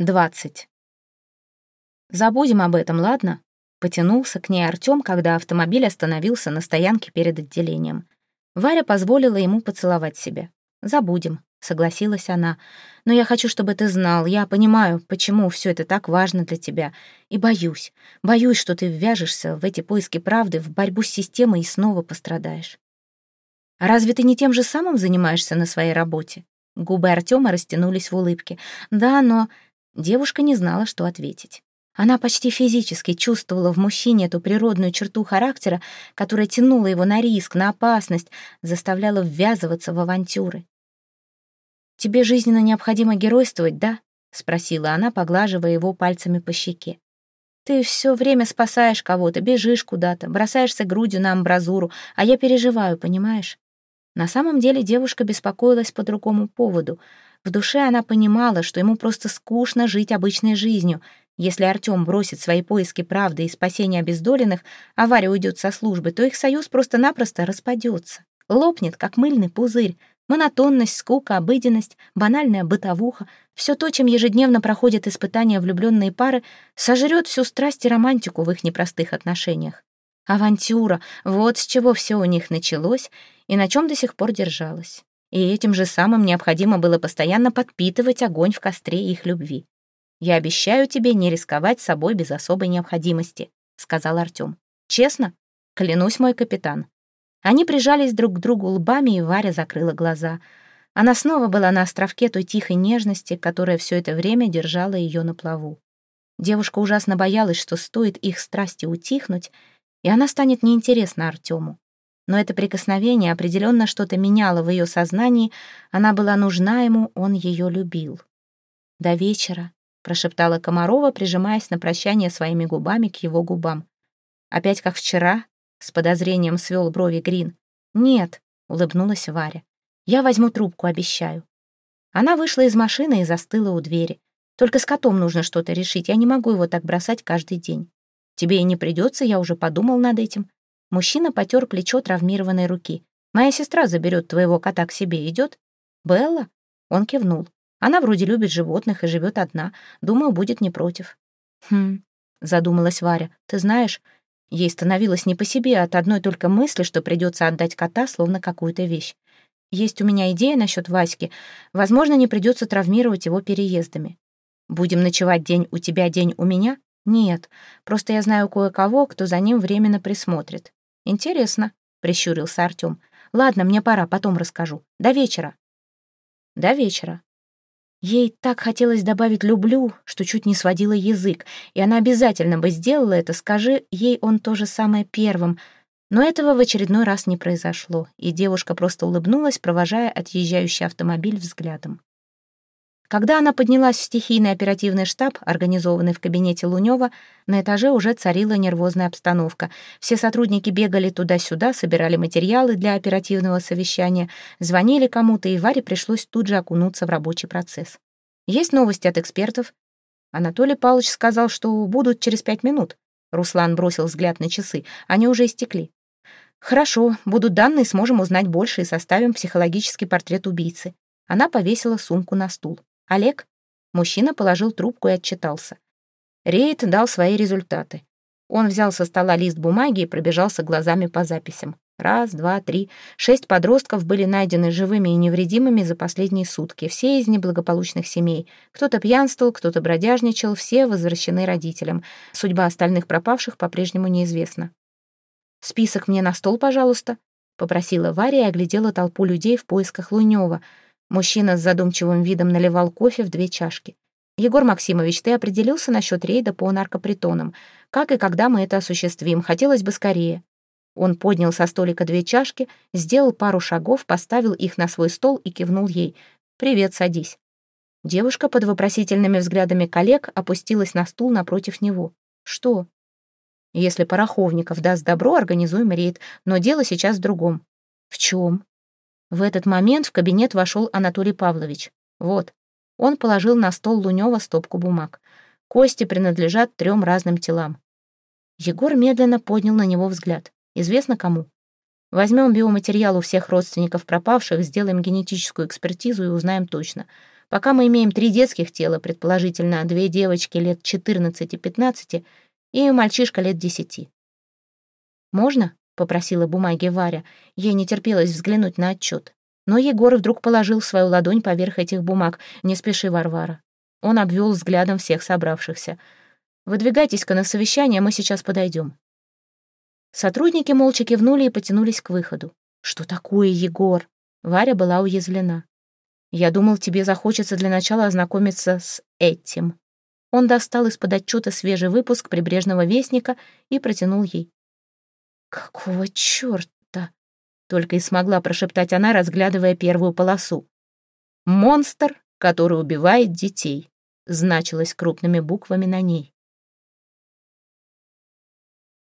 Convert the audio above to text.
20. «Забудем об этом, ладно?» Потянулся к ней Артём, когда автомобиль остановился на стоянке перед отделением. Варя позволила ему поцеловать себя. «Забудем», — согласилась она. «Но я хочу, чтобы ты знал, я понимаю, почему все это так важно для тебя. И боюсь, боюсь, что ты ввяжешься в эти поиски правды, в борьбу с системой и снова пострадаешь». «А разве ты не тем же самым занимаешься на своей работе?» Губы Артема растянулись в улыбке. «Да, но Девушка не знала, что ответить. Она почти физически чувствовала в мужчине эту природную черту характера, которая тянула его на риск, на опасность, заставляла ввязываться в авантюры. «Тебе жизненно необходимо геройствовать, да?» — спросила она, поглаживая его пальцами по щеке. «Ты все время спасаешь кого-то, бежишь куда-то, бросаешься грудью на амбразуру, а я переживаю, понимаешь?» На самом деле девушка беспокоилась по другому поводу — в душе она понимала, что ему просто скучно жить обычной жизнью. Если Артём бросит свои поиски правды и спасения обездоленных, а Варя уйдет со службы, то их союз просто-напросто распадется. Лопнет, как мыльный пузырь. Монотонность, скука, обыденность, банальная бытовуха — все то, чем ежедневно проходят испытания влюбленные пары, сожрет всю страсть и романтику в их непростых отношениях. Авантюра — вот с чего все у них началось и на чем до сих пор держалось и этим же самым необходимо было постоянно подпитывать огонь в костре их любви. «Я обещаю тебе не рисковать собой без особой необходимости», — сказал Артём. «Честно? Клянусь, мой капитан». Они прижались друг к другу лбами, и Варя закрыла глаза. Она снова была на островке той тихой нежности, которая все это время держала ее на плаву. Девушка ужасно боялась, что стоит их страсти утихнуть, и она станет неинтересна Артему но это прикосновение определенно что-то меняло в ее сознании, она была нужна ему, он ее любил. «До вечера», — прошептала Комарова, прижимаясь на прощание своими губами к его губам. «Опять как вчера?» — с подозрением свел брови Грин. «Нет», — улыбнулась Варя. «Я возьму трубку, обещаю». Она вышла из машины и застыла у двери. «Только с котом нужно что-то решить, я не могу его так бросать каждый день». «Тебе и не придется, я уже подумал над этим», Мужчина потер плечо травмированной руки. «Моя сестра заберет твоего кота к себе, идет?» «Белла?» Он кивнул. «Она вроде любит животных и живет одна. Думаю, будет не против». «Хм», — задумалась Варя. «Ты знаешь, ей становилось не по себе от одной только мысли, что придется отдать кота, словно какую-то вещь. Есть у меня идея насчет Васьки. Возможно, не придется травмировать его переездами. Будем ночевать день у тебя, день у меня? Нет, просто я знаю кое-кого, кто за ним временно присмотрит. «Интересно», — прищурился Артём. «Ладно, мне пора, потом расскажу. До вечера». «До вечера». Ей так хотелось добавить «люблю», что чуть не сводила язык, и она обязательно бы сделала это, скажи ей он то же самое первым. Но этого в очередной раз не произошло, и девушка просто улыбнулась, провожая отъезжающий автомобиль взглядом. Когда она поднялась в стихийный оперативный штаб, организованный в кабинете Лунёва, на этаже уже царила нервозная обстановка. Все сотрудники бегали туда-сюда, собирали материалы для оперативного совещания, звонили кому-то, и Варе пришлось тут же окунуться в рабочий процесс. Есть новости от экспертов? Анатолий Павлович сказал, что будут через пять минут. Руслан бросил взгляд на часы. Они уже истекли. «Хорошо, будут данные, сможем узнать больше и составим психологический портрет убийцы». Она повесила сумку на стул. «Олег?» Мужчина положил трубку и отчитался. Рейд дал свои результаты. Он взял со стола лист бумаги и пробежался глазами по записям. Раз, два, три. Шесть подростков были найдены живыми и невредимыми за последние сутки. Все из неблагополучных семей. Кто-то пьянствовал, кто-то бродяжничал, все возвращены родителям. Судьба остальных пропавших по-прежнему неизвестна. «Список мне на стол, пожалуйста», — попросила Варя и оглядела толпу людей в поисках Лунёва — Мужчина с задумчивым видом наливал кофе в две чашки. «Егор Максимович, ты определился насчет рейда по наркопритонам. Как и когда мы это осуществим? Хотелось бы скорее». Он поднял со столика две чашки, сделал пару шагов, поставил их на свой стол и кивнул ей. «Привет, садись». Девушка под вопросительными взглядами коллег опустилась на стул напротив него. «Что?» «Если Пороховников даст добро, организуем рейд, но дело сейчас в другом». «В чем?» В этот момент в кабинет вошел Анатолий Павлович. Вот. Он положил на стол Лунёва стопку бумаг. Кости принадлежат трем разным телам. Егор медленно поднял на него взгляд. Известно кому. Возьмем биоматериал у всех родственников пропавших, сделаем генетическую экспертизу и узнаем точно. Пока мы имеем три детских тела, предположительно, две девочки лет 14-15 и мальчишка лет 10. «Можно?» — попросила бумаги Варя. Ей не терпелось взглянуть на отчет. Но Егор вдруг положил свою ладонь поверх этих бумаг. «Не спеши, Варвара». Он обвел взглядом всех собравшихся. «Выдвигайтесь-ка на совещание, мы сейчас подойдем». Сотрудники молча кивнули и потянулись к выходу. «Что такое, Егор?» Варя была уязвлена. «Я думал, тебе захочется для начала ознакомиться с этим». Он достал из-под отчета свежий выпуск «Прибрежного вестника» и протянул ей. «Какого чёрта?» — только и смогла прошептать она, разглядывая первую полосу. «Монстр, который убивает детей», — значилось крупными буквами на ней.